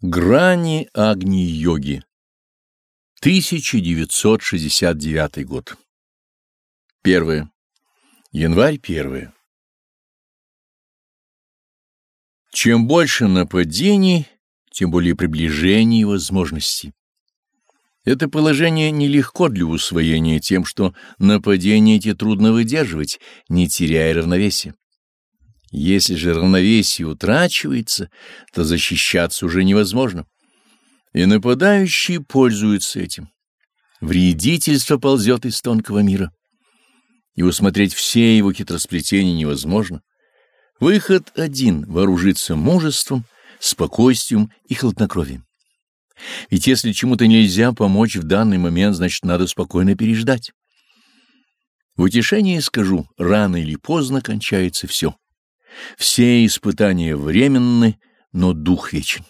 Грани Агни-йоги 1969 год Первое. Январь первое. Чем больше нападений, тем более приближений и возможностей. Это положение нелегко для усвоения тем, что нападения эти трудно выдерживать, не теряя равновесия. Если же равновесие утрачивается, то защищаться уже невозможно. И нападающий пользуется этим. Вредительство ползет из тонкого мира. И усмотреть все его хитросплетения невозможно. Выход один — вооружиться мужеством, спокойствием и хладнокровием. Ведь если чему-то нельзя помочь в данный момент, значит, надо спокойно переждать. В утешение скажу, рано или поздно кончается все. Все испытания временны, но дух вечен.